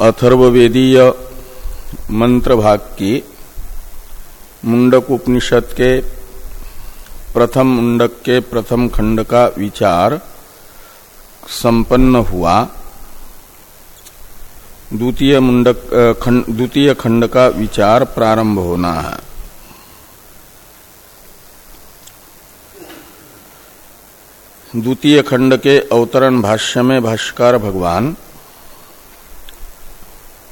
अथर्ववेदीय मंत्र भाग की मुंडक उपनिषद के प्रथम मुंडक के प्रथम खंड का विचार संपन्न हुआ। द्वितीय मुंडक द्वितीय खंड का विचार प्रारंभ होना है। द्वितीय खंड के अवतरण भाष्य में भाष्कर भगवान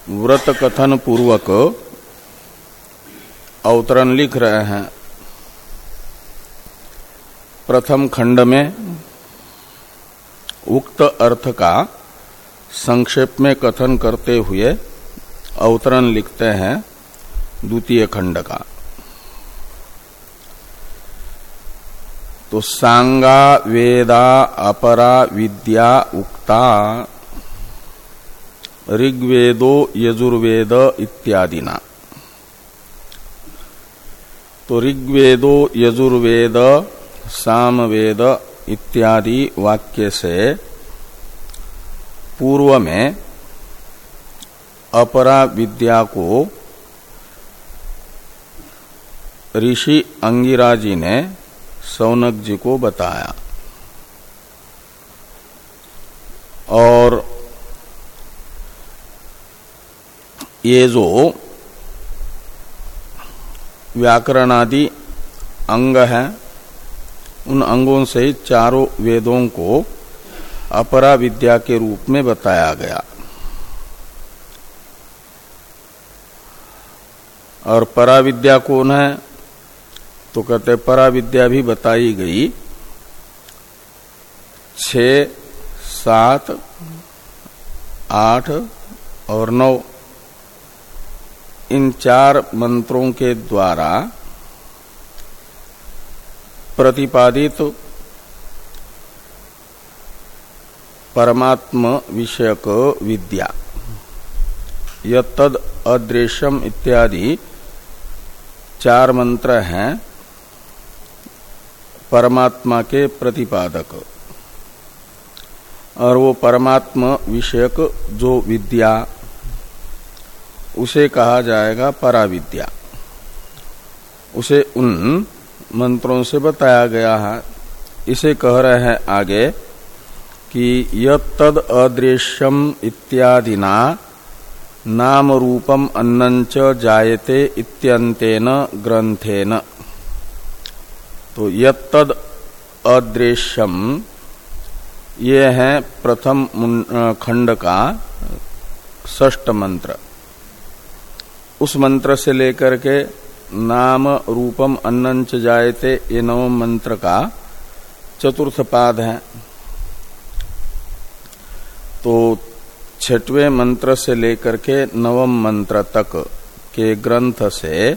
व्रत कथन पूर्वक अवतरण लिख रहे हैं। प्रथम खंड में उक्त अर्थ का संक्षेप में कथन करते हुए अवतरण लिखते हैं द्वितीय खंड का। तो सांगा, वेदा, अपरा, विद्या, उक्ता ऋग्वेदो यजुर्वेद इत्यादि ना तो ऋग्वेदो, यजुर्वेद, सामवेद इत्यादि वाक्य से पूर्व में अपरा विद्या को ऋषि अंगिरा जी ने सौनक जी को बताया। और ये जो व्याकरणादि अंग है, उन अंगों से चारों वेदों को अपरा विद्या के रूप में बताया गया। और परा विद्या कौन है? तो कहते परा विद्या भी बताई गई। छ सात, आठ और नौ। इन चार मंत्रों के द्वारा प्रतिपादित परमात्म विषयक विद्या। यद अदृश्यम इत्यादि चार मंत्र हैं, परमात्मा के प्रतिपादक। और वो परमात्मा विषयक जो विद्या उसे कहा जाएगा पराविद्या। उसे उन मंत्रों से बताया गया है। इसे कह रहे हैं आगे कि यद अदृश्यम इत्यादिना नाम रूपम अन्नच जायते इत्यंतेन ग्रंथेन तो यद अदृश्यम, ये है प्रथम खंड का षष्ट मंत्र। उस मंत्र से लेकर के नाम रूपम अन्नच जायते, ये नवम मंत्र का चतुर्थ पाद है। तो छठवें मंत्र से लेकर के नवम मंत्र तक के ग्रंथ से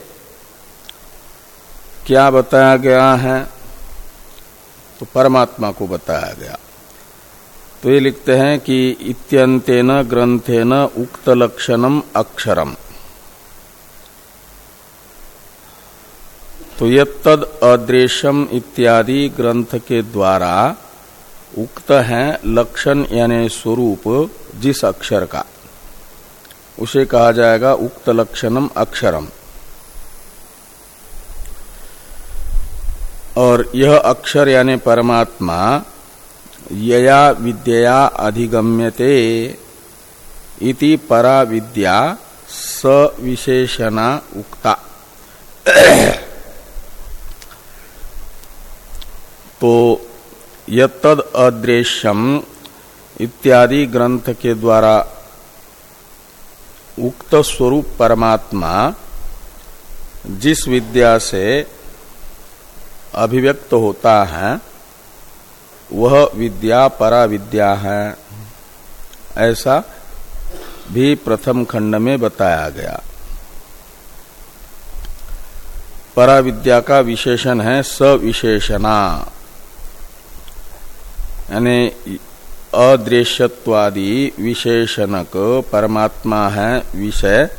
क्या बताया गया है? तो परमात्मा को बताया गया। तो ये लिखते हैं कि इत्यंतेन ग्रंथेन उक्त लक्षणम अक्षरम। तो यद अदृश्यम इत्यादि ग्रंथ के द्वारा उक्त है लक्षण यानी स्वरूप जिस अक्षर का। उसे कहा जाएगा उक्त लक्षणम अक्षरम। और यह अक्षर यानी परमात्मा यया विद्या अधिगम्यते इति परा विद्या सविशेषणा उक्ता। तो यद अदृश्यम इत्यादि ग्रंथ के द्वारा उक्त स्वरूप परमात्मा जिस विद्या से अभिव्यक्त होता है, वह विद्या परा विद्या है। ऐसा भी प्रथम खंड में बताया गया। परा विद्या का विशेषण है सविशेषणा। यानी अदृश्यत्वादि विशेषणक परमात्मा है विषय,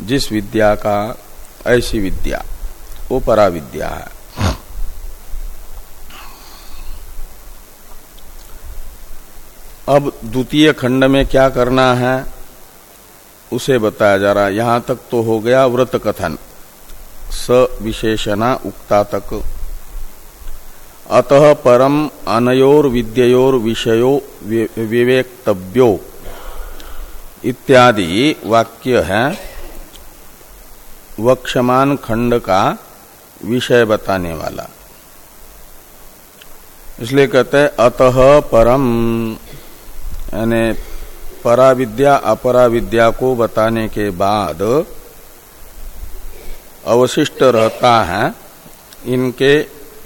जिस विद्या का, ऐसी विद्या, वो परा विद्या है। अब द्वितीय खंड में क्या करना है, उसे बताया जा रहा है। यहाँ तक तो हो गया व्रत कथन। स विशेषणा उक्ता तक अतः परम अनयोर विद्योर विषयो विवेक्तव्यो। इत्यादि वाक्य है। वक्षमान खंड का विषय बताने वाला। इसलिए कहते हैं, अतः परम, यानी परा विद्या अपरा विद्या को बताने के बाद अवशिष्ट रहता है इनके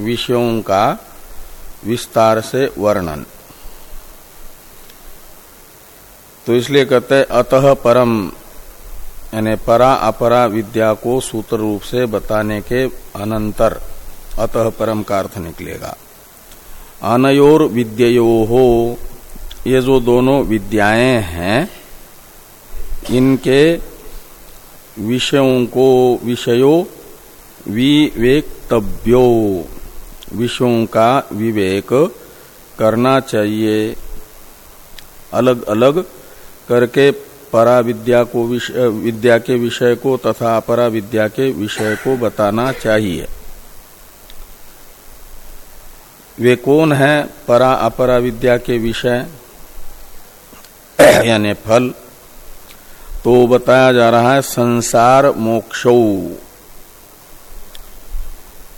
विषयों का विस्तार से वर्णन। तो इसलिए कहते हैं, अतः परम, यानी परा अपरा विद्या को सूत्र रूप से बताने के अनंतर, अतः परम का अर्थ निकलेगा। अनयोर विद्यो हो ये जो दोनों विद्याएँ हैं, इनके विषयों को, विषयो विवेक्तव्यो। विषयों का विवेक करना चाहिए। अलग अलग करके परा विद्या को विद्या के विषय को तथा अपरा विद्या के विषय को बताना चाहिए। वे कौन है? परा अपरा विद्या के विषय, यानी फल तो बताया जा रहा है संसार मोक्षो।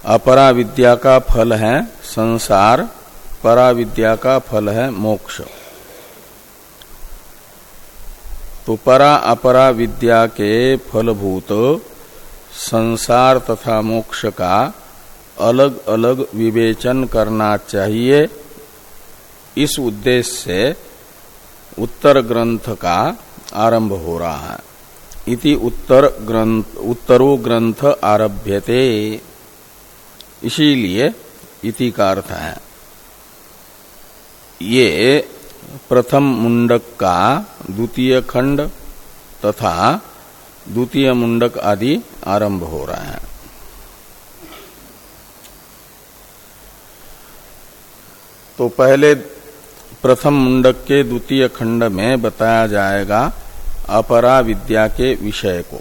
अपरा विद्या का फल है संसार परा विद्या का फल है मोक्ष। तो परा अपरा विद्या के फलभूत संसार तथा मोक्ष का अलग अलग विवेचन करना चाहिए। इस उद्देश्य से उत्तर ग्रंथ का आरंभ हो रहा है। इति उत्तर ग्रंथ, उत्तरो ग्रंथ आरभ्यते। इसीलिए इति का अर्थ है। ये प्रथम मुंडक का द्वितीय खंड तथा द्वितीय मुंडक आदि आरंभ हो रहा है। तो पहले प्रथम मुंडक के द्वितीय खंड में बताया जाएगा अपरा विद्या के विषय को।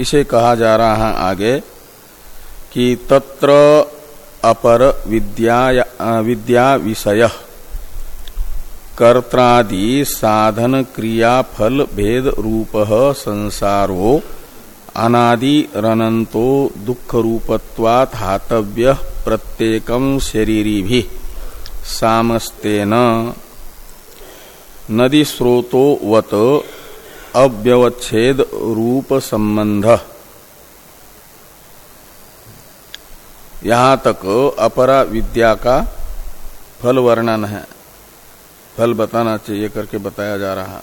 इसे कहा जा रहा है आगे कि तत्र अपर विद्या विद्या विषय कर्त्रादि साधन क्रिया फल भेद रूप संसारो, अनादि रनंतो दुख रूपत्वात् हातव्य शरीरी भी सामस्तेन नदी स्रोतो वत अव्यवच्छेद रूप संबंध यहाँ तक अपरा विद्या का फल वर्णन है। फल बताना चाहिए करके बताया जा रहा।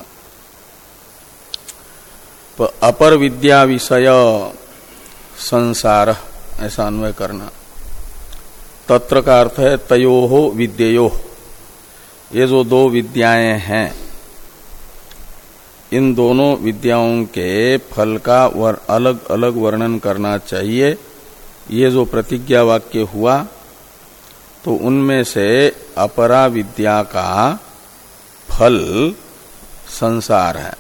अपर विद्या विषय संसार ऐसा अन्वय करना। तत्र का अर्थ है तयो हो विद्यो ये जो दो विद्याएँ हैं इन दोनों विद्याओं के फल का वर, अलग अलग वर्णन करना चाहिए। ये जो प्रतिज्ञा वाक्य हुआ तो उनमें से अपरा विद्या का फल संसार है।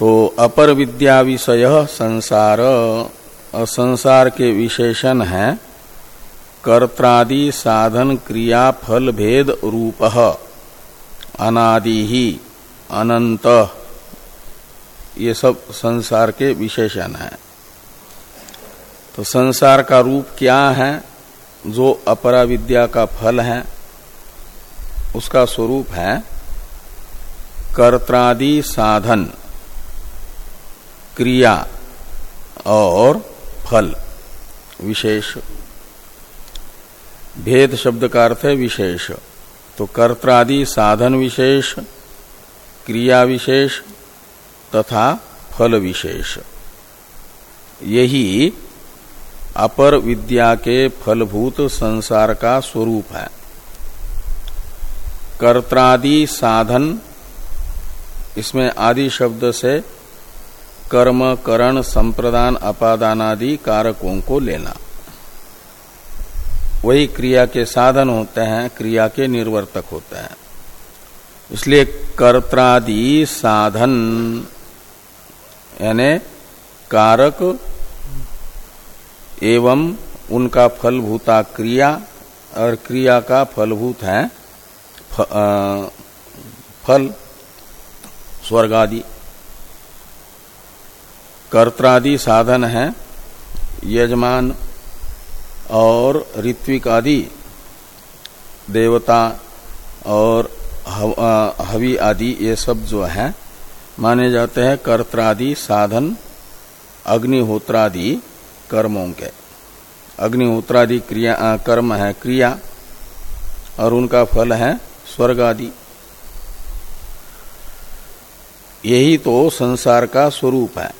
तो अपर विद्या विषय संसार संसार के विशेषण है, कर्त्रादि साधन क्रिया फल भेद रूप, अनादि ही अनंत। ये सब संसार के विशेषण है। तो संसार का रूप क्या है, जो अपरा विद्या का फल है, उसका स्वरूप है कर्त्रादि साधन, क्रिया और फल, विशेष। भेद शब्द का अर्थ है विशेष। तो कर्त्रादि साधन विशेष, क्रिया विशेष तथा फल विशेष यही अपर विद्या के फलभूत संसार का स्वरूप है। कर्त्रादि साधन, इसमें आदि शब्द से कर्म, करण, संप्रदान अपादान आदि कारकों को लेना। वही क्रिया के साधन होते हैं, क्रिया के निर्वर्तक होते हैं। इसलिए कर्त्रादि साधन यानी कारक एवं उनका फलभूता क्रिया और क्रिया का फलभूत है फ, आ, फल स्वर्ग आदि। कर्त्रादि साधन है यजमान और ऋत्विक आदि देवता और हवि आदि ये सब जो है माने जाते हैं कर्त्रादि साधन अग्निहोत्रादि कर्मों के। अग्निहोत्रादि क्रिया आ, कर्म है क्रिया और उनका फल है स्वर्ग आदि यही तो संसार का स्वरूप है।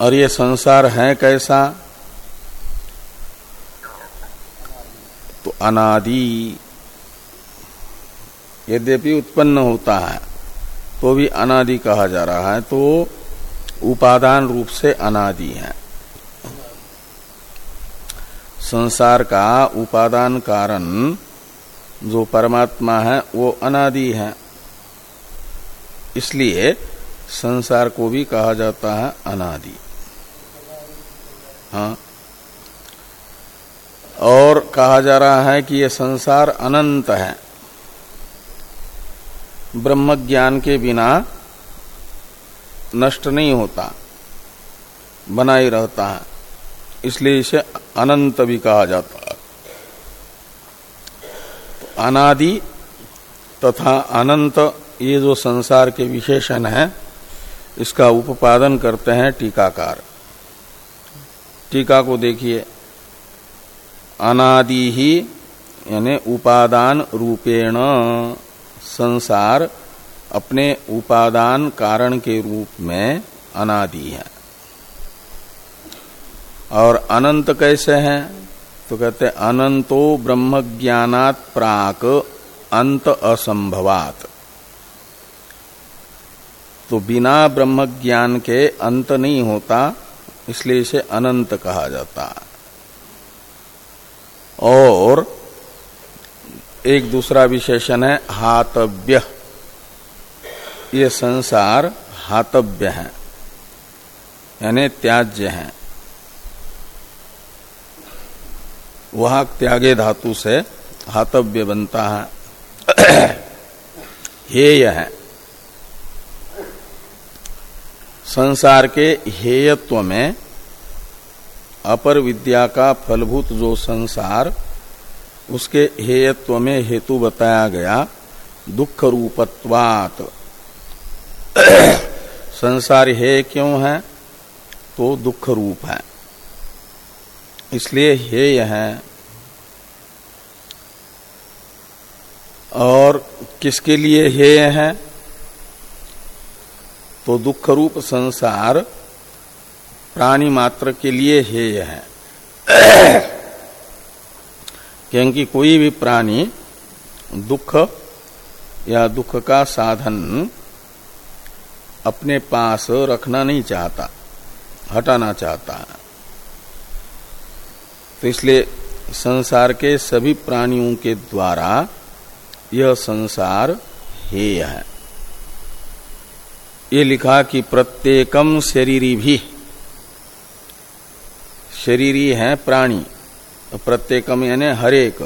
और ये संसार है कैसा? तो अनादि। यद्यपि उत्पन्न होता है तो भी अनादि कहा जा रहा है तो उपादान रूप से अनादि है। संसार का उपादान कारण जो परमात्मा है, वो अनादि है। इसलिए संसार को भी कहा जाता है अनादि। हाँ। और कहा जा रहा है कि यह संसार अनंत है। ब्रह्म ज्ञान के बिना नष्ट नहीं होता बना ही रहता है। इसलिए इसे अनंत भी कहा जाता है। तो अनादि तथा अनंत ये जो संसार के विशेषण है, इसका उपादन करते हैं टीकाकार। टीका को देखिए। अनादि ही यानी उपादान रूपेण। संसार अपने उपादान कारण के रूप में अनादि है। और अनंत कैसे हैं? तो कहते अनंतो ब्रह्म ज्ञानात प्राक अंत असंभवात। तो बिना ब्रह्म ज्ञान के अंत नहीं होता, इसलिए इसे अनंत कहा जाता। है और एक दूसरा विशेषण है, हातव्य। ये संसार हातव्य है, यानी त्याज्य है। वह त्यागे धातु से हातव्य बनता है। हेय है। संसार के हेयत्व में अपर विद्या का फलभूत जो संसार उसके हेयत्व में हेतु बताया गया दुख रूपत्वात संसार हे क्यों है? तो दुख रूप है। इसलिए हेय है। और किसके लिए हेय है? तो दुख रूप संसार प्राणी मात्र के लिए हेय है। क्योंकि कोई भी प्राणी दुख या दुख का साधन अपने पास रखना नहीं चाहता, हटाना चाहता है। तो इसलिए संसार के सभी प्राणियों के द्वारा यह संसार हेय है। ये लिखा कि प्रत्येकम शरीरी भी, शरीरी है प्राणी। प्रत्येकम यानी हरेक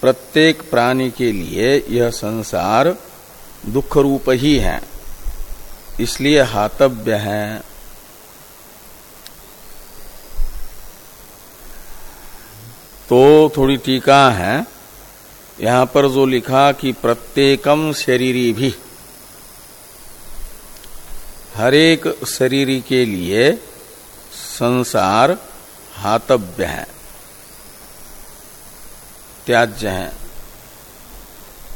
प्रत्येक प्राणी के लिए यह संसार दुख रूप ही है। इसलिए हातव्य है। तो थोड़ी टीका है। यहाँ पर जो लिखा कि प्रत्येकम शरीरी भी। हरेक शरीरी के लिए संसार हातव्य है। त्याज्य है।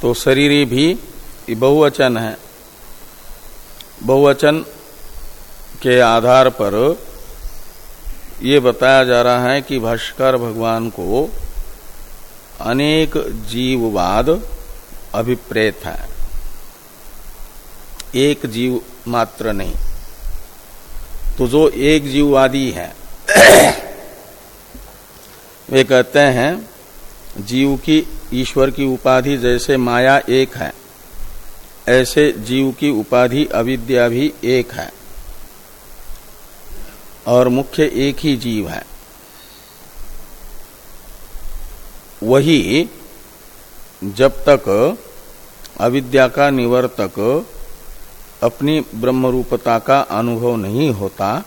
तो शरीरी भी बहुवचन है। बहुवचन के आधार पर ये बताया जा रहा है कि भाष्कर भगवान को अनेक जीववाद अभिप्रेत है। एक जीव मात्र नहीं। तो जो एक जीववादी है, वे कहते हैं जीव की ईश्वर की उपाधि जैसे माया एक है, ऐसे जीव की उपाधि अविद्या भी एक है और मुख्य एक ही जीव है। वही जब तक अविद्या का निवर्तक अपनी ब्रह्मरूपता का अनुभव नहीं होता,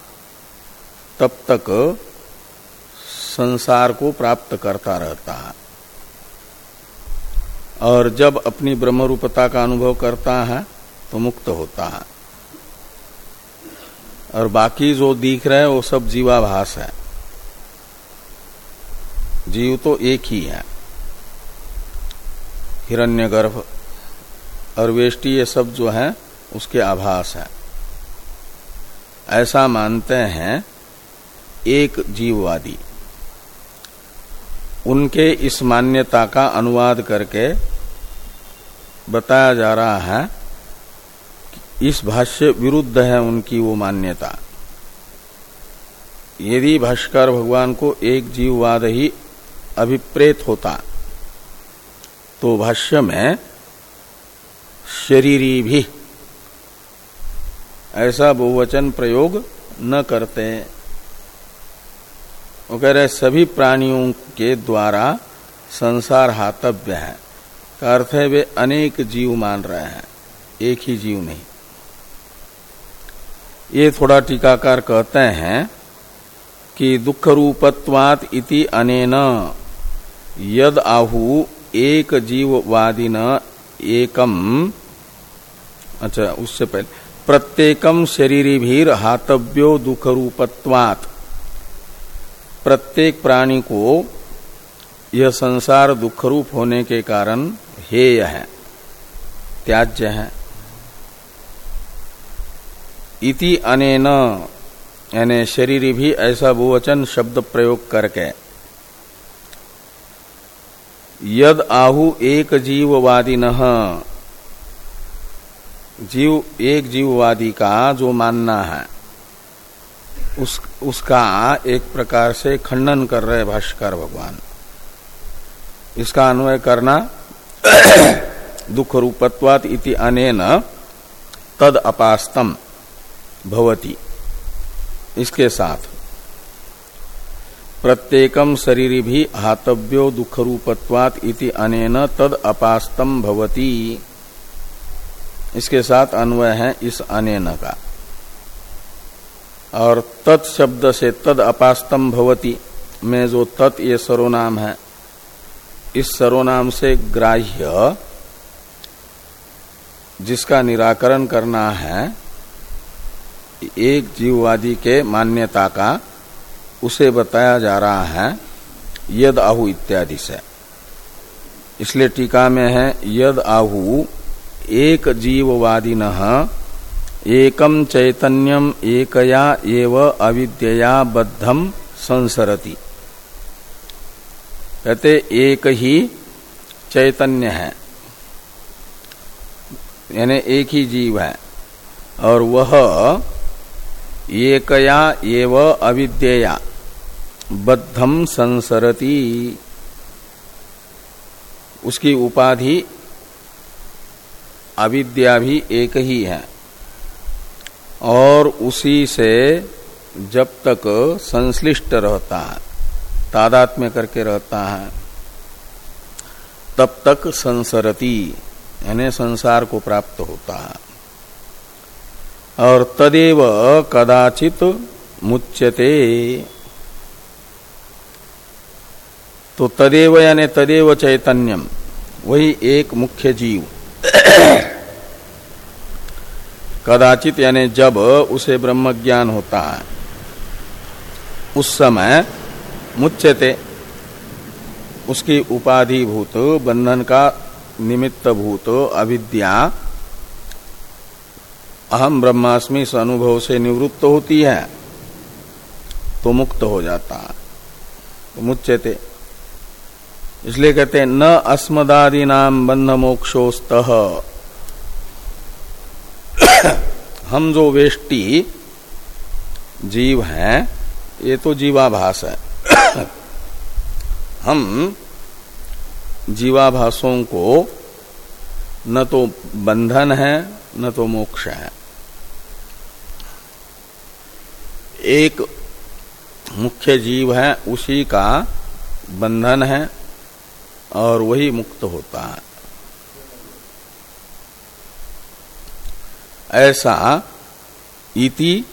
तब तक संसार को प्राप्त करता रहता है। और जब अपनी ब्रह्म रूपता का अनुभव करता है तो मुक्त होता है। और बाकी जो दिख रहा है, वो सब जीवाभास है। जीव तो एक ही है। हिरण्यगर्भ और वेष्टि ये सब जो है, उसके आभास है। ऐसा मानते हैं, एक जीववादी। उनके इस मान्यता का अनुवाद करके बताया जा रहा है इस भाष्य विरुद्ध है उनकी वो मान्यता। यदि भाष्कर भगवान को एक जीववाद ही अभिप्रेत होता तो भाष्य में शरीरी भी ऐसा बहुवचन प्रयोग न करते। वो कह रहे सभी प्राणियों के द्वारा संसार हातव्य है। का अर्थ है, वे अनेक जीव मान रहे हैं, एक ही जीव नहीं। ये थोड़ा टीकाकार कहते हैं कि दुख रूपत्वात इति अनेन, यद आहु एक जीववादी न एकम अच्छा उससे पहले प्रत्येकम शरीर भीर हातव्यो दुख रूपत्वात प्रत्येक प्राणी को यह संसार दुख रूप होने के कारण हेय है, त्याज्य है। इति अनेन, यानी शरीर भी ऐसा बहुवचन शब्द प्रयोग करके, यद आहु एक जीववादी न जीव एक जीववादी का जो मानना है। उस, उसका एक प्रकार से खंडन कर रहे भाष्कर भगवान। इसका अन्वय करना दुख रूपत्वात इति अनेन तद अपास्तम भवती। इसके साथ प्रत्येकम शरीर भी हातव्यो दुख रूपत्वात इति अनेन तद अपास्तम भवती। इसके साथ अन्वय है इस अनेन का। और तत् शब्द से तद अपास्तम भवती। में जो तत्, ये सर्वनाम है। इस सरोनाम से ग्राह्य, जिसका निराकरण करना है, एक जीववादी के मान्यता का, उसे बताया जा रहा है, यद आहु इत्यादि से। इसलिए टीका में है, यद आहु, एक जीववादी न एकम चैतन्यम एकया एव अविद्या बद्धम संसरति। कहते, एक ही चैतन्य है। यानी एक ही जीव है। और वह एकया एव अविद्या बद्धम संसरति। उसकी उपाधि अविद्या भी एक ही है। और उसी से जब तक संश्लिष्ट रहता है, तादात्म्य करके रहता है, तब तक संसरती, यानी संसार को प्राप्त होता है। और तदेव कदाचित मुच्यते। तो तदेव यानी तदेव चैतन्यम, वही एक मुख्य जीव। कदाचित यानी जब उसे ब्रह्म ज्ञान होता है। उस समय मुच्यते, उसकी उपाधिभूत, बंधन का निमित्त भूत अविद्या, अहम ब्रह्मास्मि इस अनुभव से निवृत्त होती है तो मुक्त हो जाता है। तो मुच्यते। इसलिए कहते न अस्मदादि नाम बंध मोक्षोस्त हम जो वेष्टि जीव हैं, ये तो जीवाभास है। हम जीवाभासों को न तो बंधन है, न तो मोक्ष है। एक मुख्य जीव है, उसी का बंधन है और वही मुक्त होता है। ऐसा इति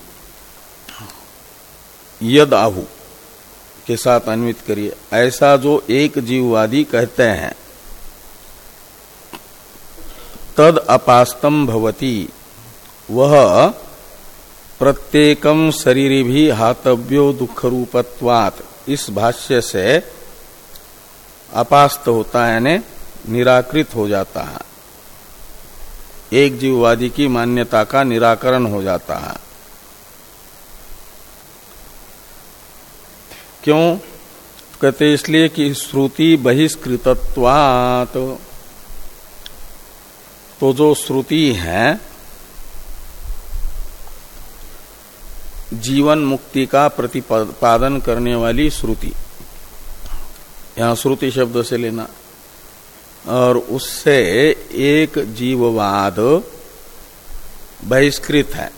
यद आहु के साथ अन्वित करिए। ऐसा जो एक जीववादी कहते हैं, तद अपास्तम भवती। वह प्रत्येकम शरीर भी हातव्यो दुख रूपत्वात इस भाष्य से अपास्त होता है, यानी निराकृत हो जाता है। एक जीववादी की मान्यता का निराकरण हो जाता है। क्यों? कहते इसलिए कि श्रुति बहिष्कृतत्वात। तो जो श्रुति है, जीवन मुक्ति का प्रतिपादन करने वाली श्रुति। यहाँ श्रुति शब्द से लेना। और उससे एक जीववाद बहिष्कृत है।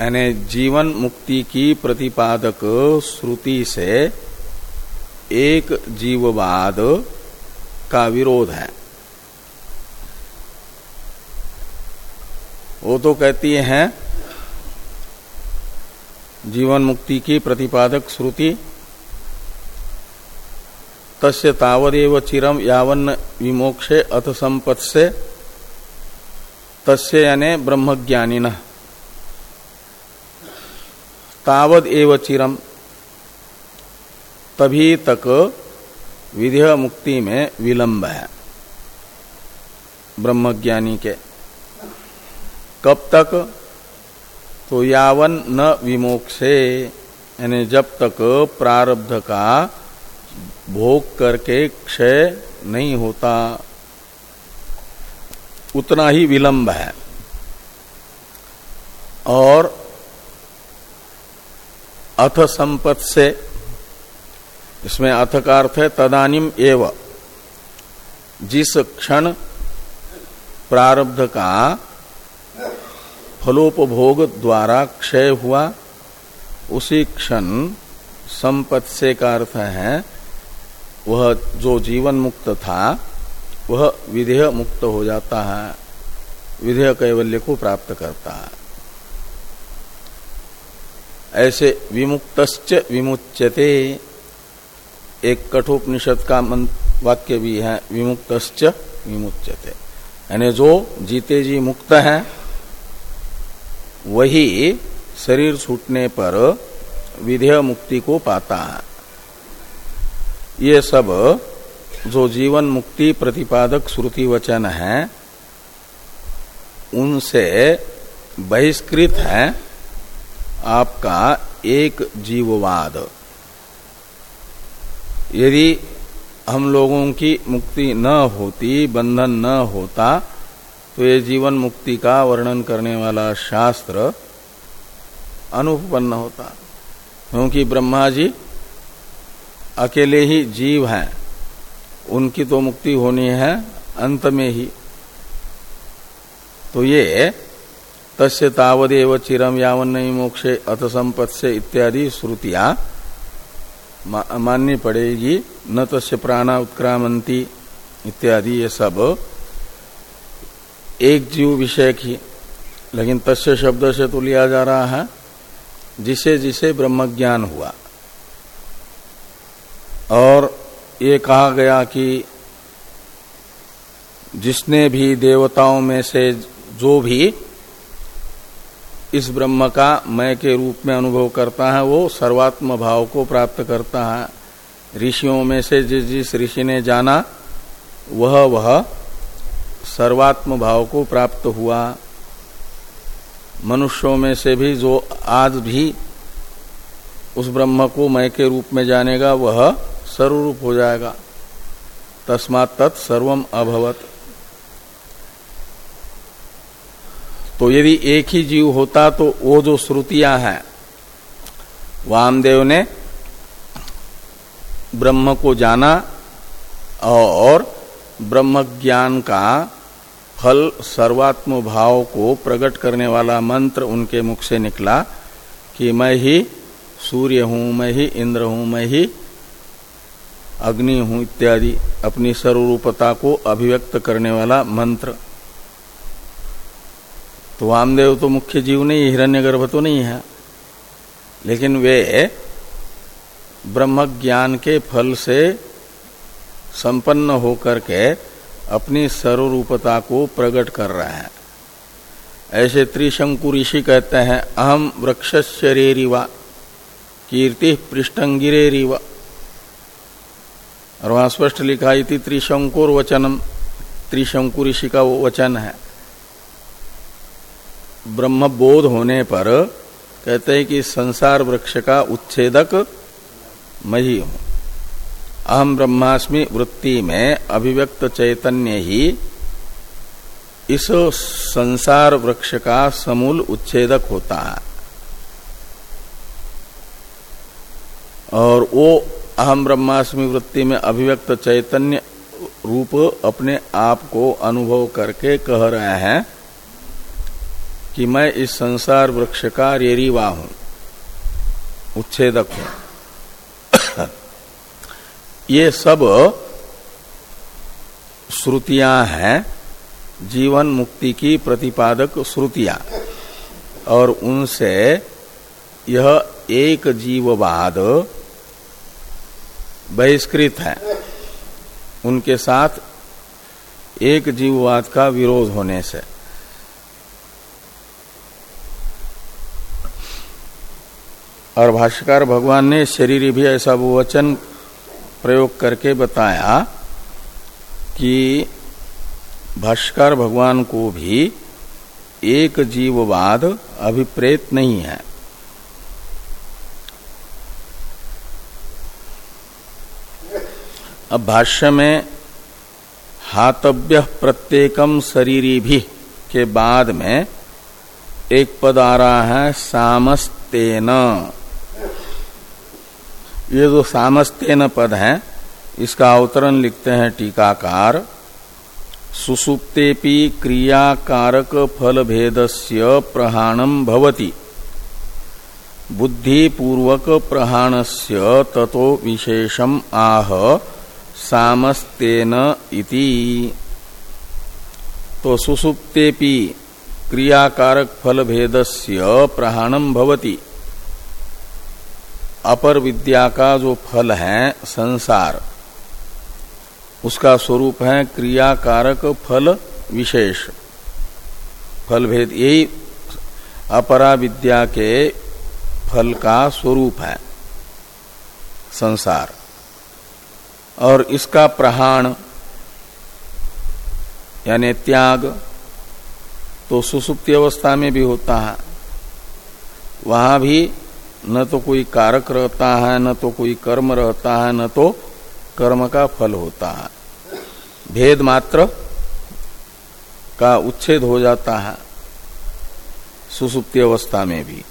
यानी जीवन मुक्ति की प्रतिपादक श्रुति से एक जीववाद का विरोध है। वो तो कहती है, जीवन मुक्ति की प्रतिपादक श्रुति तस्य तावदेव चिरम यावन विमोक्षे अथ संपत् से तस्य यानी ब्रह्मज्ञानी न तावद एव चिरम तभी तक विधेय मुक्ति में विलंब है ब्रह्मज्ञानी के। कब तक तो यावन न विमोक्षे। यानी जब तक प्रारब्ध का भोग करके क्षय नहीं होता। उतना ही विलंब है। और अथ संपत से इसमें अथ का अर्थ है तदानिम एव, जिस क्षण प्रारब्ध का फलोपभोग द्वारा क्षय हुआ, उसी क्षण संपत से का अर्थ है वह जो जीवन मुक्त था, वह विधेय मुक्त हो जाता है, विधेय कैवल्य को प्राप्त करता है। ऐसे विमुक्तश्च विमुच्यते, एक कठोपनिषद का वाक्य भी है, विमुक्तश्च विमुच्यते। यानी जो जीते जी मुक्त है, वही शरीर छूटने पर विधेय मुक्ति को पाता है। ये सब जो जीवन मुक्ति प्रतिपादक श्रुति वचन है, उनसे बहिष्कृत है आपका एक जीववाद। यदि हम लोगों की मुक्ति न होती, बंधन न होता तो ये जीवन मुक्ति का वर्णन करने वाला शास्त्र अनुपन्न होता। क्योंकि ब्रह्मा जी अकेले ही जीव हैं। उनकी तो मुक्ति होनी है अंत में ही। तो ये, तस्य तावदेव चिरम यावन नहीं मोक्षे अथ संपत् इत्यादि श्रुतियाँ माननी पड़ेगी। न तस्य प्राणा उत्क्रामंती इत्यादि ये सब एक जीव विषय की लेकिन तस्य शब्द से तो लिया जा रहा है, जिसे जिसे ब्रह्म ज्ञान हुआ। और ये कहा गया कि जिसने भी देवताओं में से जो भी इस ब्रह्म का मय के रूप में अनुभव करता है, वो सर्वात्म भाव को प्राप्त करता है। ऋषियों में से जिस जिस ऋषि ने जाना, वह वह सर्वात्म भाव को प्राप्त हुआ। मनुष्यों में से भी जो आज भी उस ब्रह्म को मय के रूप में जानेगा, वह सर्वरूप हो जाएगा। तस्मात तत् सर्वम अभवत। तो यदि एक ही जीव होता तो वो जो श्रुतियाँ हैं, वामदेव ने ब्रह्म को जाना और ब्रह्म ज्ञान का फल सर्वात्म भाव को प्रकट करने वाला मंत्र उनके मुख से निकला कि मैं ही सूर्य हूँ, मैं ही इंद्र हूँ, मैं ही अग्नि हूँ इत्यादि अपनी सर्वरूपता को अभिव्यक्त करने वाला मंत्र। तो वामदेव तो मुख्य जीव नहीं हिरण्यगर्भ तो नहीं है। लेकिन वे ब्रह्म ज्ञान के फल से संपन्न होकर के अपनी सर्वरूपता को प्रकट कर रहे हैं। ऐसे त्रिशंकु ऋषि कहते हैं अहम वृक्ष शरीरिवा कीर्ति पृष्ठंगिरेरिवा और वहाँ स्पष्ट लिखा थी त्रिशंकुर वचनम त्रिशंकु ऋषि का वो वचन है। ब्रह्म बोध होने पर कहते हैं कि संसार वृक्ष का उच्छेदक मैं ही हूँ। अहम ब्रह्मास्मि वृत्ति में अभिव्यक्त चैतन्य ही इस संसार वृक्ष का समूल उच्छेदक होता है। और वो अहम ब्रह्मास्मि वृत्ति में अभिव्यक्त चैतन्य रूप अपने आप को अनुभव करके कह रहे हैं कि मैं इस संसार वृक्ष का रेरीवा हूँ। उच्छेदक हूँ। ये सब श्रुतियाँ हैं, जीवन मुक्ति की प्रतिपादक श्रुतियाँ। और उनसे यह एक जीववाद बहिष्कृत है। उनके साथ एक जीववाद का विरोध होने से। और भाष्यकार भगवान ने शरीर भी ऐसा वचन प्रयोग करके बताया कि भाष्यकार भगवान को भी एक जीववाद अभिप्रेत नहीं है। अब भाष्य में, हातव्य प्रत्येकम शरीरी भी के बाद में, एक पद आ रहा है, सामस्तेन। ये जो सामस्तेन पद है, इसका अवतरण लिखते हैं टीकाकार। सुसुप्तेपि क्रियाकारक फल प्रहाणम भवति। बुद्धिपूर्वक प्रहाणस्य ततो विशेषम आह। सामस्तेन इति। तो सुसुप्तेपि क्रियाकारक फल भेदस्य प्रहाणम भवति। अपर विद्या का जो फल है, संसार, उसका स्वरूप है क्रियाकारक फल विशेष। फल भेद यही अपरा विद्या के फल का स्वरूप है, संसार। और इसका प्रहाण, यानी त्याग तो सुसुप्ति अवस्था में भी होता है। वहाँ भी न तो कोई कारक रहता है, न तो कोई कर्म रहता है, न तो कर्म का फल होता है। भेद मात्र का उच्छेद हो जाता है सुसुप्ति अवस्था में भी।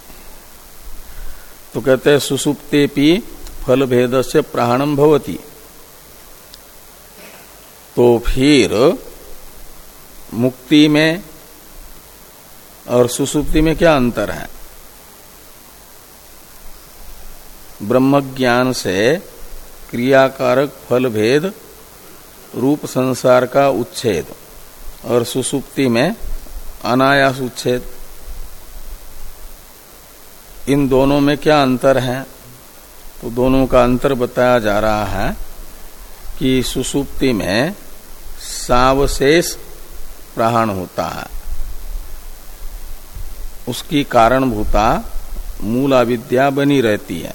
तो कहते हैं सुसुप्ते भी फल भेद से प्राणम भवती। तो फिर मुक्ति में और सुसुप्ति में क्या अंतर है? ब्रह्म ज्ञान से क्रियाकारक फल भेद रूप संसार का उच्छेद और सुसुप्ति में अनायास उच्छेद। इन दोनों में क्या अंतर है? तो दोनों का अंतर बताया जा रहा है। कि सुसुप्ति में सावशेष प्रहण होता है। उसकी कारणभूता मूल अविद्या बनी रहती है।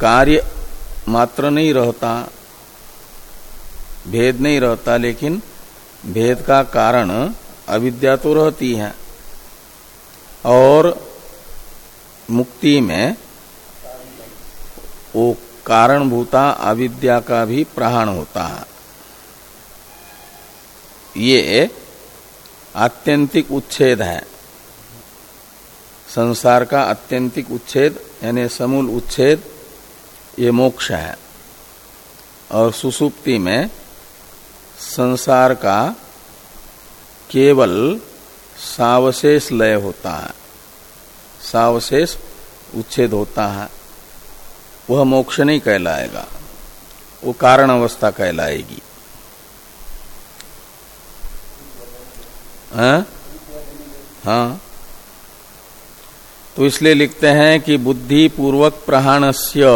कार्य मात्र नहीं रहता, भेद नहीं रहता, लेकिन भेद का कारण अविद्या तो रहती है। और मुक्ति में वो कारणभूता अविद्या का भी प्रहाण होता है। ये आत्यंतिक उच्छेद है। संसार का आत्यंतिक उच्छेद, यानी समूल उच्छेद, ये मोक्ष है। और सुसुप्ति में संसार का केवल सावशेष लय होता है। सावशेष उच्छेद होता है। वह मोक्ष नहीं कहलाएगा, वो कारण अवस्था कहलाएगी। हाँ? हाँ। तो इसलिए लिखते हैं कि बुद्धि पूर्वक प्रहाणस्य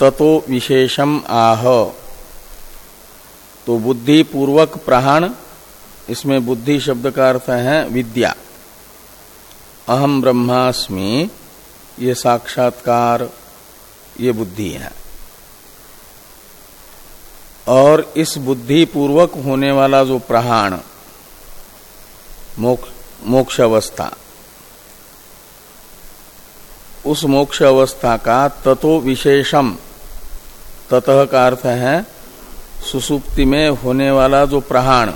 ततो विशेषम आह। तो बुद्धि पूर्वक प्रहाण इसमें बुद्धि शब्द का अर्थ है विद्या। अहम ब्रह्मास्मि, ये साक्षात्कार ये बुद्धि है। और इस बुद्धि पूर्वक होने वाला जो प्रहाण, मोक्ष अवस्था उस मोक्ष अवस्था का ततो विशेषम, ततः का अर्थ है, सुसुप्ति में होने वाला जो प्रहाण,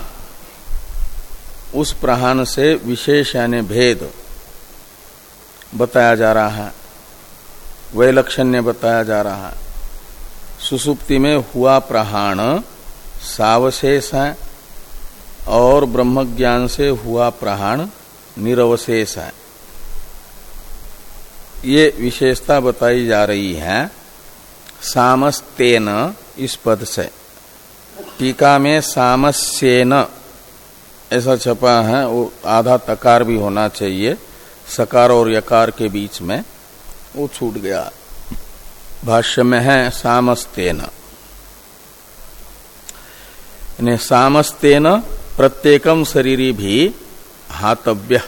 उस प्रहाण से विशेष यानी भेद बताया जा रहा है। वैलक्षण्य बताया जा रहा है। सुसुप्ति में हुआ प्रहाण सावशेष है और ब्रह्म ज्ञान से हुआ प्रहाण निरवशेष है। ये विशेषता बताई जा रही है सामस्तेन इस पद से। टीका में सामस्येन, ऐसा छपा है, वो आधा तकार भी होना चाहिए, सकार और यकार के बीच में। वो छूट गया। भाष्य में है सामस्तेन सामस्तेन प्रत्येकम शरीरी भी हातव्य।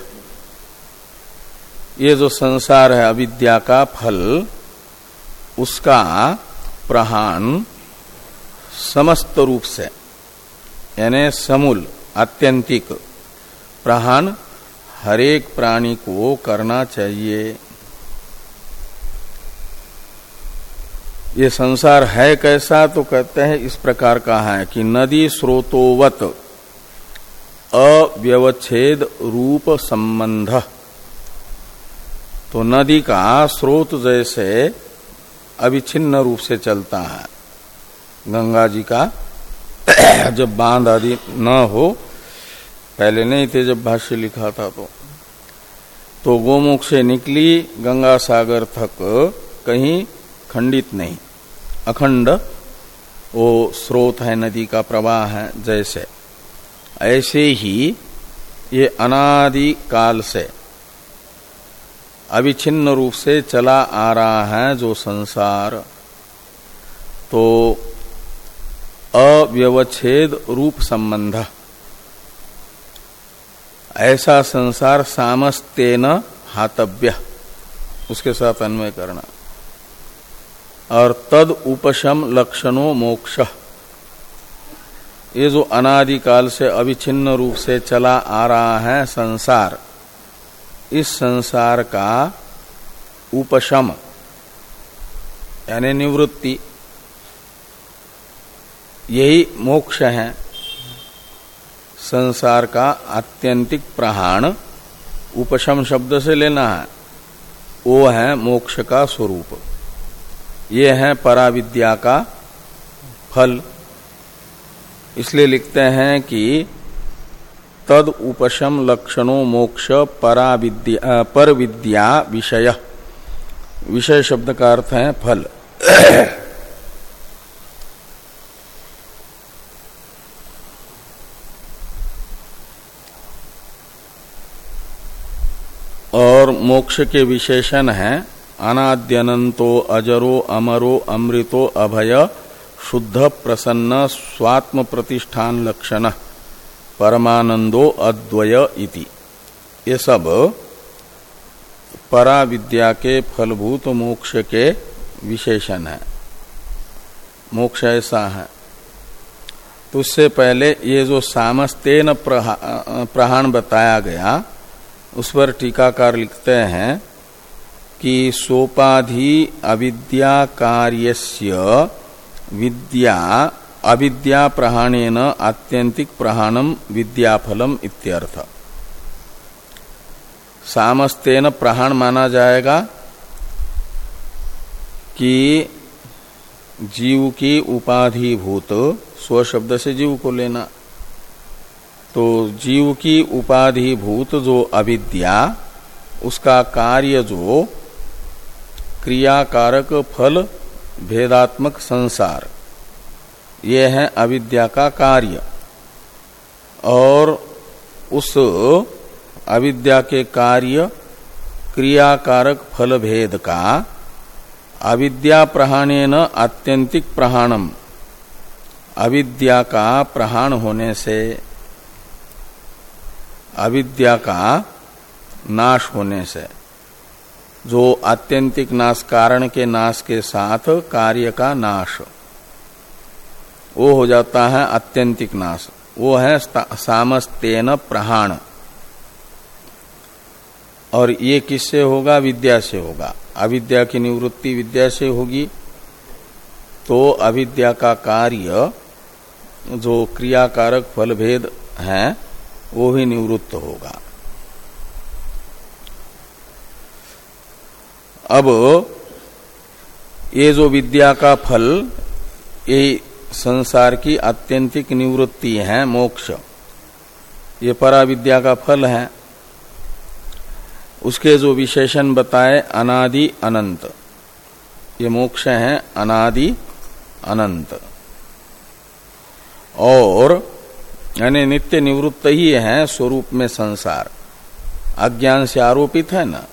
ये जो संसार है, अविद्या का फल, उसका प्रहान समस्त रूप से, यानी समूल, आत्यंतिक प्रहान हरेक प्राणी को करना चाहिए। ये संसार है कैसा? तो कहते हैं इस प्रकार का है कि नदी स्रोतोवत, अव्यवच्छेद रूप संबंध। तो नदी का स्रोत जैसे अविच्छिन्न रूप से चलता है। गंगा जी का जब बाँध आदि न हो, पहले नहीं थे जब भाष्य लिखा था तो। तो गोमुख से निकली गंगा सागर तक कहीं खंडित नहीं। अखंड वो स्रोत है नदी का प्रवाह है जैसे। ऐसे ही ये अनादि काल से अविच्छिन्न रूप से चला आ रहा है जो संसार। तो अव्यवच्छेद रूप संबंध। ऐसा संसार सामस्तेन हातव्य। उसके साथ अन्वय करना। और तद उपशम लक्षणों मोक्ष। ये जो अनादिकाल से अविच्छिन्न रूप से चला आ रहा है संसार, इस संसार का उपशम, यानी निवृत्ति, यही मोक्ष है। संसार का आत्यंतिक प्रहाण उपशम शब्द से लेना है। वो है मोक्ष का स्वरूप। ये है पराविद्या का फल। इसलिए लिखते हैं कि तद उपशम लक्षणों मोक्ष परा विद्या पर विद्या विषय। विषय शब्द का अर्थ है फल। और मोक्ष के विशेषण है अनाद्यनंतो अजरो अमरो अमृतो अभय शुद्ध प्रसन्न स्वात्म प्रतिष्ठान लक्षण परमानंदो अद्वय इति। ये सब परा विद्या के फलभूत मोक्ष के विशेषण है। मोक्ष ऐसा है। तो उससे पहले ये जो सामस्तेन प्रहाण बताया गया, उस पर टीकाकार लिखते हैं कि सोपाधि अविद्या कार्यस्य विद्या अविद्या प्रहाणेन आत्यंतिक प्रहाणम विद्याफलम इत्यर्थ। सामस्तेन प्रहाण माना जाएगा कि जीव की उपाधिभूत, स्व शब्द से जीव को लेना। तो जीव की उपाधिभूत जो अविद्या, उसका कार्य जो क्रियाकारक फल भेदात्मक संसार। ये है अविद्या का कार्य। और उस अविद्या के कार्य क्रियाकारक फल भेद का अविद्या प्रहाणे न आत्यंतिक प्रहाणम। अविद्या का प्रहाण होने से अविद्या का नाश होने से। जो आत्यंतिक नाश, कारण के नाश के साथ कार्य का नाश। वो हो जाता है आत्यंतिक नाश। वो है सामस्तेन प्रहाण। और ये किससे होगा? विद्या से होगा। अविद्या की निवृत्ति विद्या से होगी। तो अविद्या का कार्य, जो क्रियाकारक फलभेद है, वो भी निवृत्त होगा। अब ये जो विद्या का फल, ये संसार की आत्यंतिक निवृत्ति है, मोक्ष। ये पराविद्या का फल है। उसके जो विशेषण बताए, अनादि अनंत। ये मोक्ष है, अनादि अनंत। और, यानी नित्य निवृत्त ही है, स्वरूप में संसार। अज्ञान से आरोपित है ना?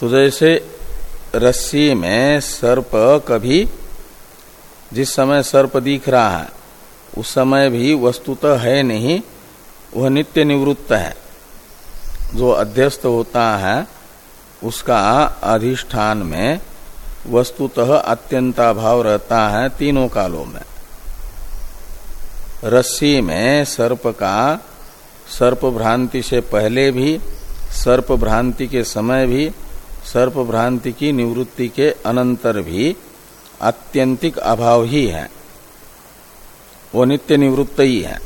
तो जैसे रस्सी में सर्प कभी जिस समय सर्प दिख रहा है, उस समय भी वस्तुतः है नहीं, वह नित्य निवृत्त है। जो अध्यस्त होता है, उसका अधिष्ठान में वस्तुतः अत्यंता भाव रहता है तीनों कालों में। रस्सी में सर्प का सर्प भ्रांति से पहले भी, सर्प भ्रांति के समय भी सर्प भ्रांति की निवृत्ति के अनंतर भी आत्यंतिक अभाव ही है। वो नित्य निवृत्त ही है।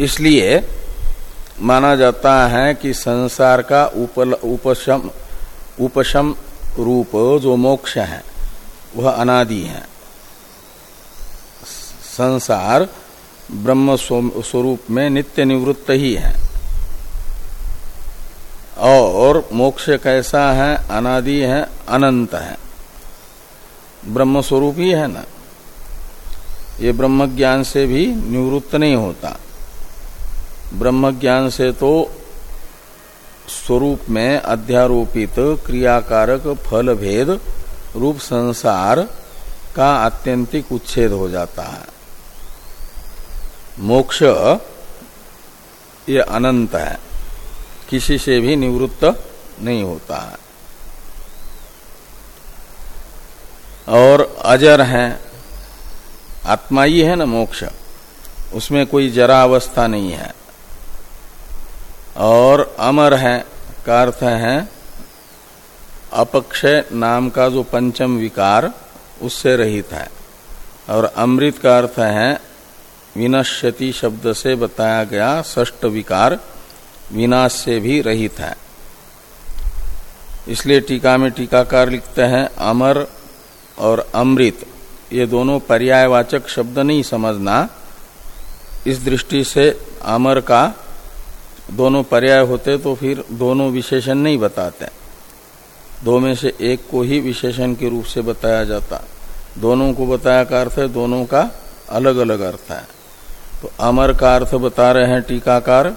इसलिए माना जाता है कि संसार का उपल, उपशम उपशम रूप जो मोक्ष है वह अनादि है। संसार ब्रह्म स्वरूप में नित्य निवृत्त ही है। और मोक्ष कैसा है, अनादि है, अनंत है। ब्रह्म स्वरूप ही है ना? ये ब्रह्म ज्ञान से भी निवृत्त नहीं होता। ब्रह्म ज्ञान से तो स्वरूप में अध्यारोपित क्रियाकारक फल भेद रूप संसार का आत्यंतिक उच्छेद हो जाता है। मोक्ष ये अनंत है। किसी से भी निवृत्त नहीं होता है। और अजर है, आत्मा ही है ना मोक्ष, उसमें कोई जरा अवस्था नहीं है। और अमर है, का अर्थ है, अपक्षय नाम का जो पंचम विकार, उससे रहित है। और अमृत का अर्थ है, विनश्यति शब्द से बताया गया ष्ट विकार विनाश से भी रहित है। इसलिए टीका में टीकाकार लिखते हैं, अमर और अमृत। ये दोनों पर्यायवाचक शब्द नहीं समझना। इस दृष्टि से अमर का दोनों पर्याय होते तो फिर दोनों विशेषण नहीं बताते। दो में से एक को ही विशेषण के रूप से बताया जाता। दोनों को बताया का अर्थ है, दोनों का अलग अलग अर्थ है। तो अमर का अर्थ बता रहे हैं टीकाकार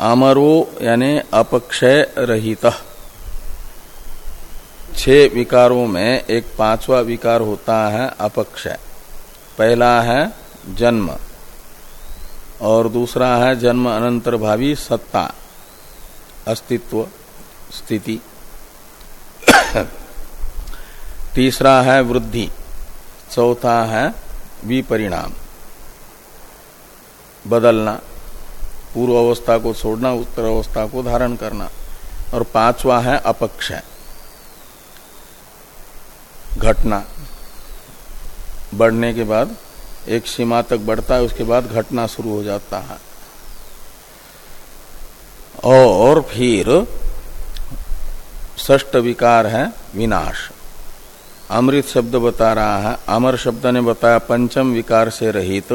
अमरो यानी अपक्षय रहित छह विकारों में एक पांचवा विकार होता है अपक्षय। पहला है जन्म और दूसरा है जन्म अनंतर भावी सत्ता, अस्तित्व, स्थिति। तीसरा है वृद्धि, चौथा है विपरिणाम। बदलना पूर्व अवस्था को छोड़ना, उत्तर अवस्था को धारण करना। और पांचवा है अपक्ष घटना। बढ़ने के बाद, एक सीमा तक बढ़ता है, उसके बाद घटना शुरू हो जाता है। और फिर ष्ट विकार है विनाश। अमृत शब्द बता रहा है। अमर शब्द ने बताया, पंचम विकार से रहित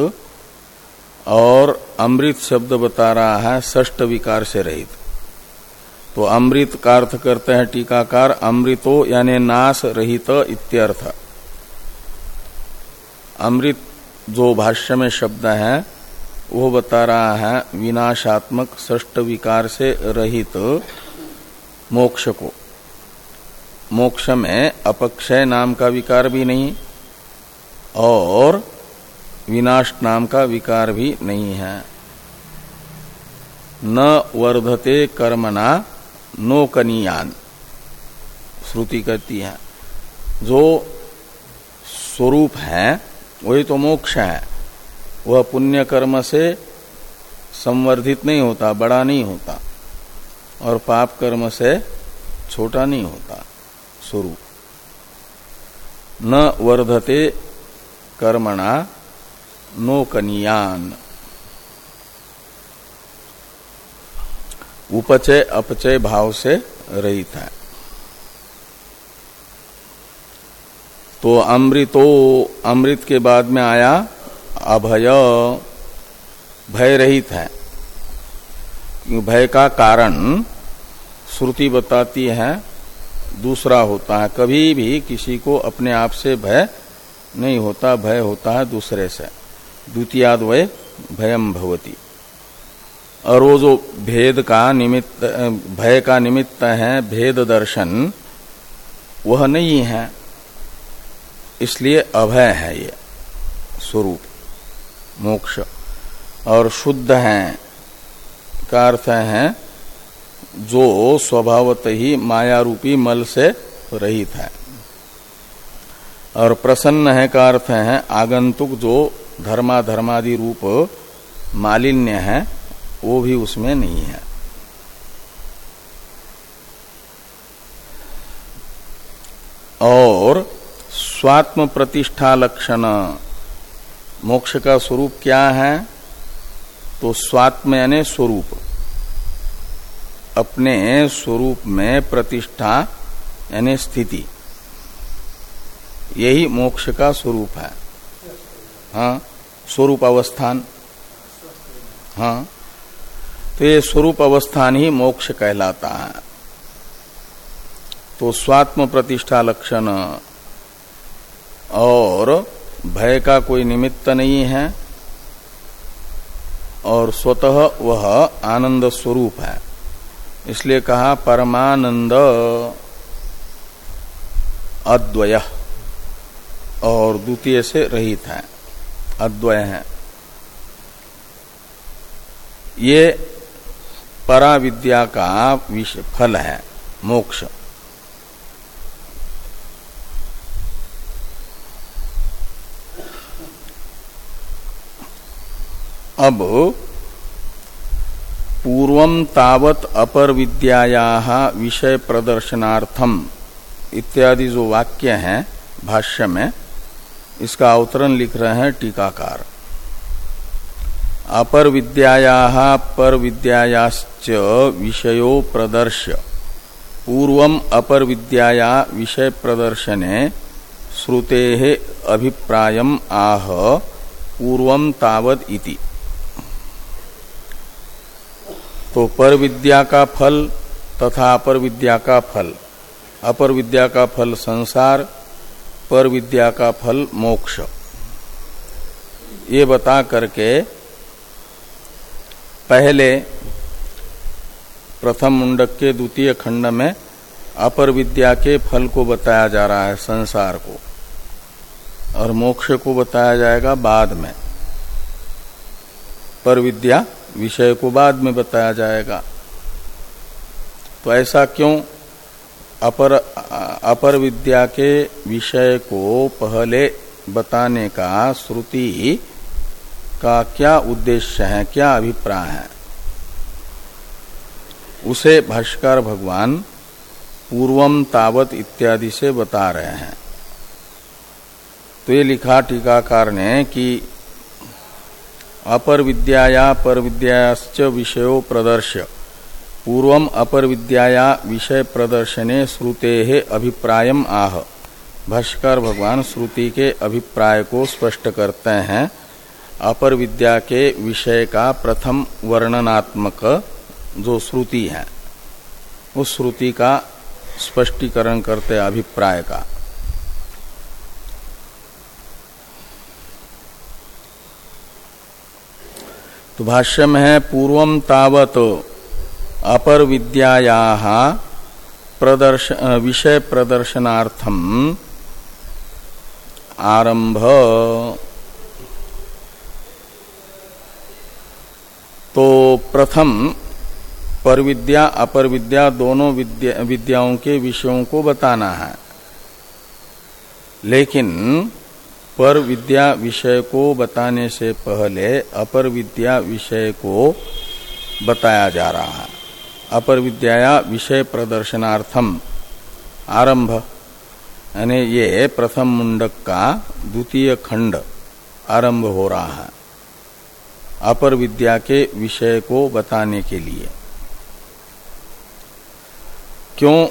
और अमृत शब्द बता रहा है ष्ट विकार से रहित। तो अमृत का अर्थ करते हैं टीकाकार, अमृतो यानी नाश रहित इत्यर्थ। अमृत जो भाष्य में शब्द है, वो बता रहा है, विनाशात्मक ष्ट विकार से रहित मोक्ष को। मोक्ष में अपक्षय नाम का विकार भी नहीं, और विनाश नाम का विकार भी नहीं है। न वर्धते कर्मणा नोकनियान श्रुति कहती है, जो स्वरूप है, वही तो मोक्ष है। वह पुण्य कर्म से संवर्धित नहीं होता, बड़ा नहीं होता, और पाप कर्म से छोटा नहीं होता, स्वरूप। न वर्धते कर्मणा नोकनियान। उपचय, अपचय भाव से रहित है। तो अमृतो, अमृत के बाद में आया अभय। भय रहित है। भय का कारण श्रुति बताती है, दूसरा होता है। कभी भी किसी को अपने आप से भय नहीं होता, भय होता है दूसरे से। द्वितीयाद वय भयम भवती। और वो जो भेद का निमित्त भय का निमित्त है भेद दर्शन। वह नहीं है, इसलिए अभय है ये स्वरूप, मोक्ष। और शुद्ध है, का अर्थ है, जो स्वभावत ही माया रूपी मल से रहित है। और प्रसन्न है का अर्थ है, आगंतुक जो धर्मा धर्मादि रूप मालिन्य है, वो भी उसमें नहीं है। और स्वात्म प्रतिष्ठा लक्षण मोक्ष का स्वरूप क्या है? तो स्वात्म यानी स्वरूप। अपने स्वरूप में प्रतिष्ठा यानी स्थिति। यही मोक्ष का स्वरूप है। हाँ स्वरूप अवस्थान हाँ तो ये स्वरूप अवस्थान ही मोक्ष कहलाता है। तो स्वात्म प्रतिष्ठा लक्षण और भय का कोई निमित्त नहीं है और स्वतः वह आनंद स्वरूप है। इसलिए कहा परमानंद अद्वय और द्वितीय से रहित है। अद्वय है। ये पराविद्या का फल है, मोक्ष। अब पूर्व तावत अपर विद्याया विषय प्रदर्शनार्थम इत्यादि जो वाक्य हैं भाष्य में इसका अवतरण लिख रहे हैं टीकाकार। अपर विद्याया पर विद्यायाश्च विषयो प्रदर्श्य। पूर्व अपर विद्याया विषय प्रदर्शने श्रुते अभिप्राय आह पूर्व तावत इति। तो पर विद्या का फल तथा अपर विद्या का फल। अपर विद्या का फल संसार पर विद्या का फल मोक्ष। ये बता करके पहले प्रथम मुंडक के द्वितीय खंड में अपर विद्या के फल को बताया जा रहा है संसार को, और मोक्ष को बताया जाएगा बाद में। पर विद्या विषय को बाद में बताया जाएगा। तो ऐसा क्यों अपर अपर विद्या के विषय को पहले बताने का श्रुति का क्या उद्देश्य है, क्या अभिप्राय है? उसे भाष्कर भगवान पूर्वम तावत इत्यादि से बता रहे हैं। तो ये लिखा टीकाकार ने कि अपर विद्याया पर विद्याश्च विषयो प्रदर्श्य। पूर्व अपर विद्याया विषय प्रदर्शने श्रुते अभिप्राय आह। भाष्कर भगवान श्रुति के अभिप्राय को स्पष्ट करते हैं। अपर विद्या के विषय का प्रथम वर्णनात्मक जो श्रुति है, उस श्रुति का स्पष्टीकरण करते अभिप्राय का। तो भाष्य में है पूर्व तावत अपर विद्याया प्रदर्श विषय प्रदर्शनार्थम आरंभ तो प्रथम पर विद्या अपर विद्या दोनों विद्या, विद्याओं के विषयों को बताना है। लेकिन पर विद्या विषय को बताने से पहले अपर विद्या विषय को बताया जा रहा है। अपर विद्या विषय प्रदर्शनार्थम आरंभ। यानी ये प्रथम मुंडक का द्वितीय खंड आरंभ हो रहा है। अपर विद्या के विषय को बताने के लिए। क्यों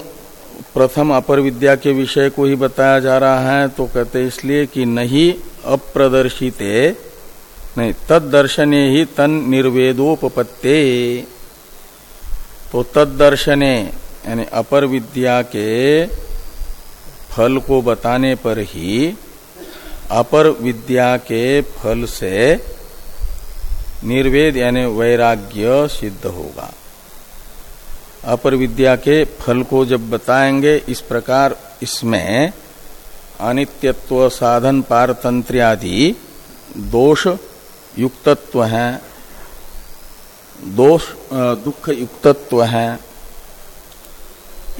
प्रथम अपर विद्या के विषय को ही बताया जा रहा है? तो कहते इसलिए कि नहीं अप्रदर्शिते, नहीं तद दर्शने ही तन निर्वेदोपत्ते तो तदर्शने दर्शने यानी अपर विद्या के फल को बताने पर ही अपर विद्या के फल से निर्वेद, यानी वैराग्य सिद्ध होगा। अपर विद्या के फल को जब बताएँगे, इस प्रकार इसमें अनित्यत्व, साधन पारतंत्र आदि दोष युक्तत्व है। दोष दुख युक्तत्व है।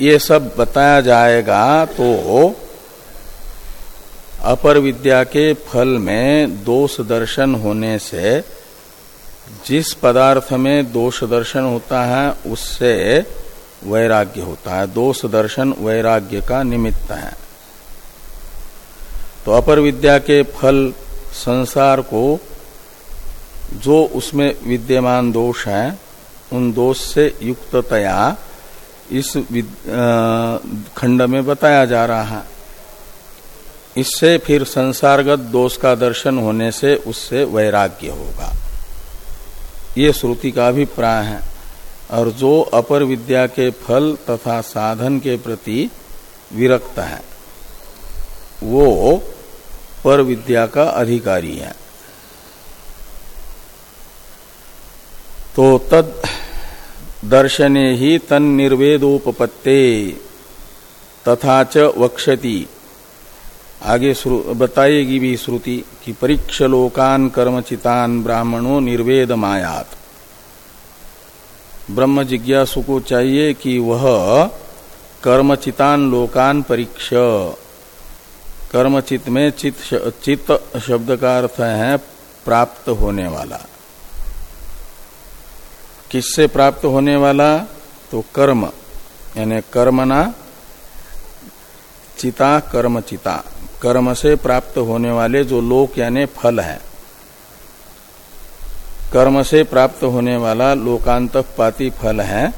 ये सब बताया जाएगा तो अपर विद्या के फल में दोष दर्शन होने से, जिस पदार्थ में दोष दर्शन होता है, उससे वैराग्य होता है। दोष दर्शन वैराग्य का निमित्त है। तो अपर विद्या के फल संसार को जो उसमें विद्यमान दोष है, उन दोष से युक्ततया इस खंड में बताया जा रहा है। इससे फिर संसारगत दोष का दर्शन होने से उससे वैराग्य होगा। ये श्रुति का अभिप्राय है। और जो अपर विद्या के फल तथा साधन के प्रति विरक्त है, वो पर विद्या का अधिकारी है। तो तद दर्शने ही तन निर्वेदोपत्ते तथा च वक्षति। आगे बताएगी भी श्रुति कि परीक्ष लोकान कर्मचितान ब्राह्मणों निर्वेद मायात ब्रह्म जिज्ञासु को चाहिए कि वह कर्मचितान लोकान परीक्ष। कर्मचित में चित चित शब्द का अर्थ है प्राप्त होने वाला। किससे प्राप्त होने वाला? तो कर्म, यानी कर्मना चिता, कर्म चिता। कर्म से प्राप्त होने वाले जो लोक, यानी फल है। कर्म से प्राप्त होने वाला लोकांत पाती फल है।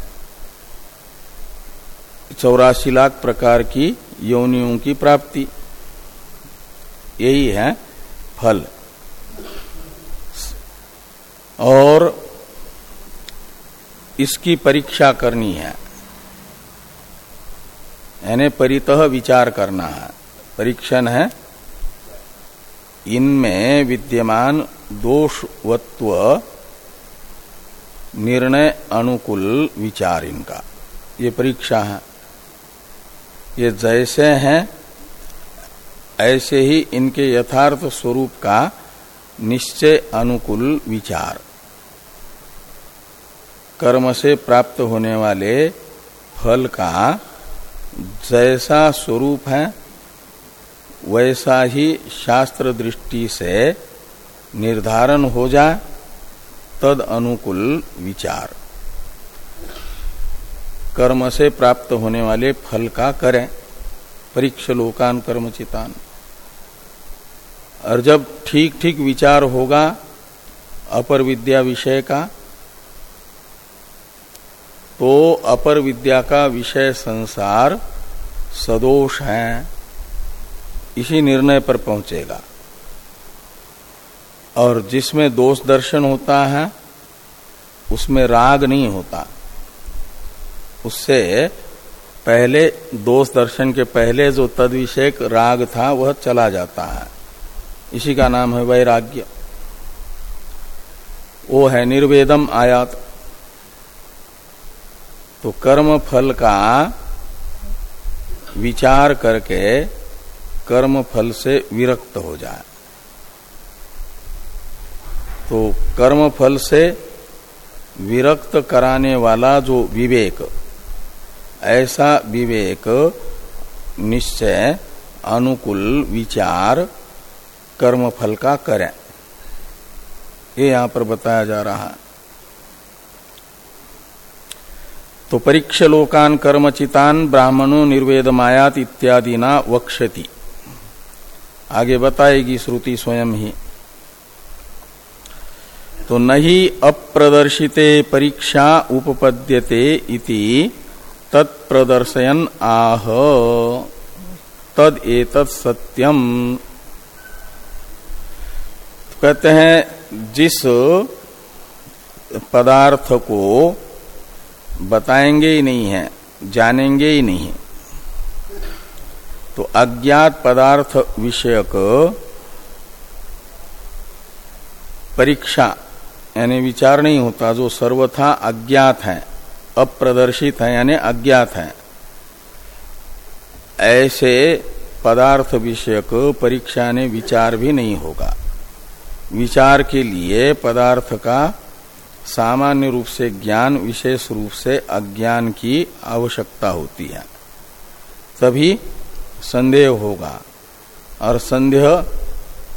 चौरासी लाख प्रकार की योनियों की प्राप्ति। यही है फल। और इसकी परीक्षा करनी है। यानी परितः विचार करना है। परीक्षण है। इनमें विद्यमान दोषवत्व निर्णय अनुकूल विचार इनका। ये परीक्षा है। ये जैसे हैं, ऐसे ही इनके यथार्थ स्वरूप का निश्चय अनुकूल विचार। कर्म से प्राप्त होने वाले फल का जैसा स्वरूप है, वैसा ही शास्त्र दृष्टि से निर्धारण हो जाए, तद अनुकूल विचार। कर्म से प्राप्त होने वाले फल का करें, परीक्ष लोकान कर्मचितान और जब ठीक ठीक विचार होगा, अपर विद्या विषय का तो अपर विद्या का विषय संसार सदोष है। इसी निर्णय पर पहुंचेगा। और जिसमें दोष दर्शन होता है, उसमें राग नहीं होता। उससे पहले दोष दर्शन के पहले जो तद राग था, वह चला जाता है। इसी का नाम है वैराग्य। वो है निर्वेदम आयात। तो कर्म फल का विचार करके कर्म फल से विरक्त हो जाए। तो कर्म फल से विरक्त कराने वाला जो विवेक, ऐसा विवेक निश्चय अनुकूल विचार कर्म फल का करें। ये यहाँ पर बताया जा रहा है। तो परीक्ष लोकान कर्मचितान ब्राह्मणों निर्वेदमायात इत्यादि ना वक्षति। आगे बताएगी श्रुति स्वयं ही। तो नहीं अप्रदर्शिते परीक्षा उपपद्यते इति तत्प्रदर्शयन आह। तद एत सत्यम। कहते हैं, जिस पदार्थ को बताएँगे ही नहीं है, जानेंगे ही नहीं तो अज्ञात पदार्थ विषयक परीक्षा, यानी विचार नहीं होता, जो सर्वथा अज्ञात है, अप्रदर्शित है, यानी अज्ञात है। ऐसे पदार्थ विषयक परीक्षा ने विचार भी नहीं होगा। विचार के लिए पदार्थ का सामान्य रूप से ज्ञान, विशेष रूप से अज्ञान की आवश्यकता होती है। तभी संदेह होगा और संदेह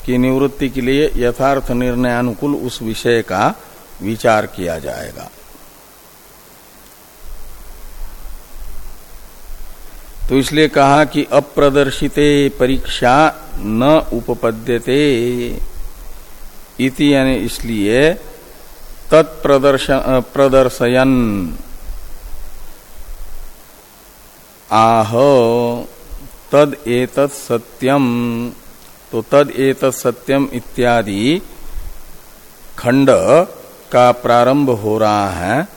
की निवृत्ति के लिए यथार्थ निर्णय अनुकूल उस विषय का विचार किया जाएगा। तो इसलिए कहा कि अप्रदर्शिते परीक्षा न उपपद्यते इति यानी इसलिए प्रदर्शयन। आह, तद एतत् सत्यम तो तद एत सत्यम इत्यादि खंड का प्रारंभ हो रहा है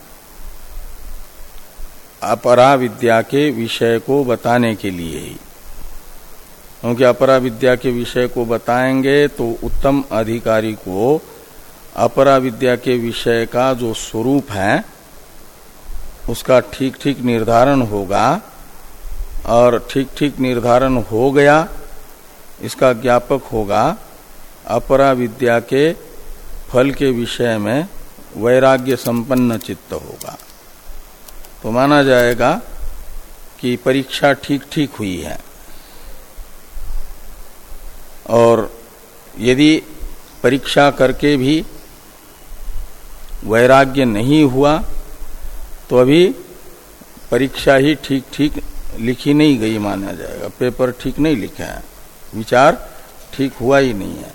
अपरा विद्या के विषय को बताने के लिए। ही क्योंकि अपरा विद्या के विषय को बताएँगे तो उत्तम अधिकारी को अपरा विद्या के विषय का जो स्वरूप है, उसका ठीक ठीक निर्धारण होगा और ठीक ठीक निर्धारण हो गया, इसका ज्ञापक होगा अपरा विद्या के फल के विषय में वैराग्य संपन्न चित्त होगा। तो माना जाएगा कि परीक्षा ठीक ठीक हुई है। और यदि परीक्षा करके भी वैराग्य नहीं हुआ तो अभी परीक्षा ही ठीक ठीक लिखी नहीं गई माना जाएगा। पेपर ठीक नहीं लिखा है। विचार ठीक हुआ ही नहीं है।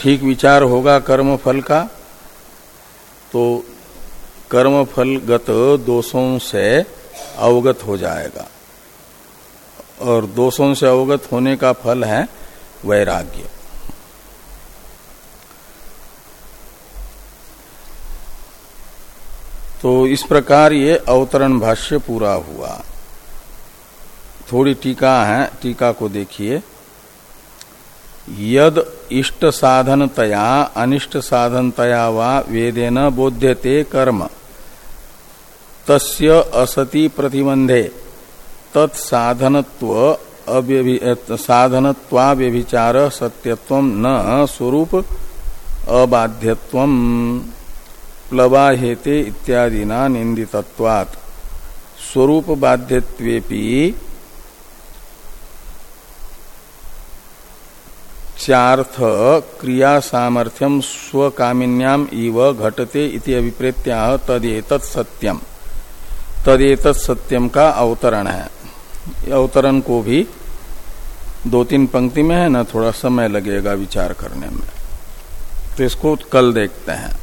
ठीक विचार होगा कर्म फल का तो कर्म फल गत दोषों से अवगत हो जाएगा। और दोषों से अवगत होने का फल है वैराग्य। तो इस प्रकार ये अवतरण भाष्य पूरा हुआ। थोड़ी टीका है, टीका को देखिए। यद इष्ट साधनतया, अनिष्ट साधनतया वा वेदेन बोध्यते कर्म। तस्य असति प्रतिबंधे तत्साधनत्व साधनत्वाव्यभिचार सत्यत्व न स्वरूप अबाध्यत्व प्लवाहेते इत्यादिना निंदितत्वात्। स्वरूप बाध्यत्वेपि चार्थ क्रिया सामर्थ्यम स्वकामिन्याम इव घटते इति अभिप्रेत्या तदेत सत्यम। तदेत सत्यम का अवतरण है। अवतरण को भी दो तीन पंक्ति में है ना, थोड़ा समय लगेगा विचार करने में। तो इसको कल देखते हैं।